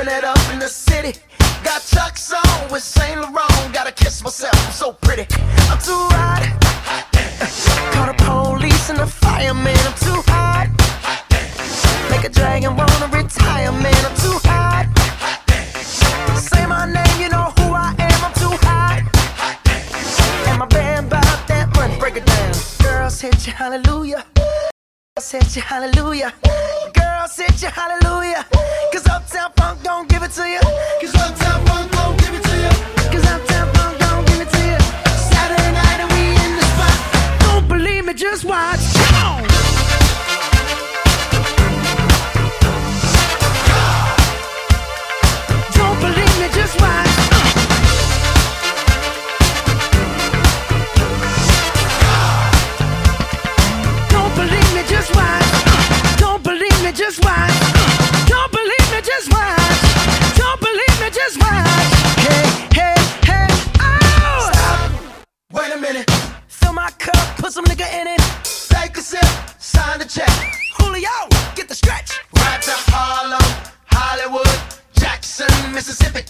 living it up in the city. I'm too hot. The police and the fireman. I'm too hot. Make a dragon wanna retire, man. I'm too hot. Say my name, you know who I am. I'm too hot. And my band that. Break it down. Girls hit hallelujah. Hit hallelujah. Girls hit you, hallelujah. Cause Uptown Funk don't give it to you. Cause Uptown Funk Don't believe me, just watch. Don't believe me, just watch. Hey, hey, hey, oh! Wait a minute. Fill my cup, put some nigga in it. Take a sip, sign the check. Julio, get the stretch. Harlem, Hollywood, Jackson, Mississippi.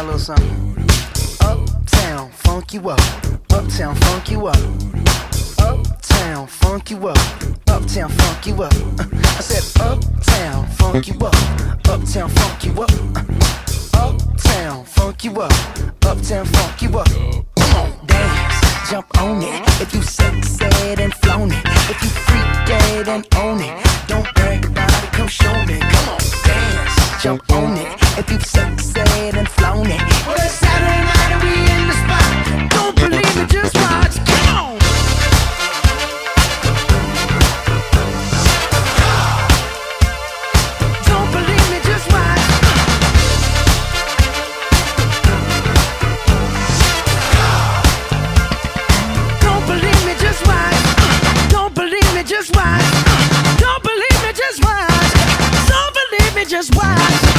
a little something. Uptown, funk you up. Uptown, funk you up. Uptown, funk you up. Uptown, funk you up. I said, Uptown, funk you up. Uptown, funk you up. Uptown, funk you up. Uptown, funk you up. Come on, dance, jump on it. If you sexed and flown it, if you freak dead and own it, just why.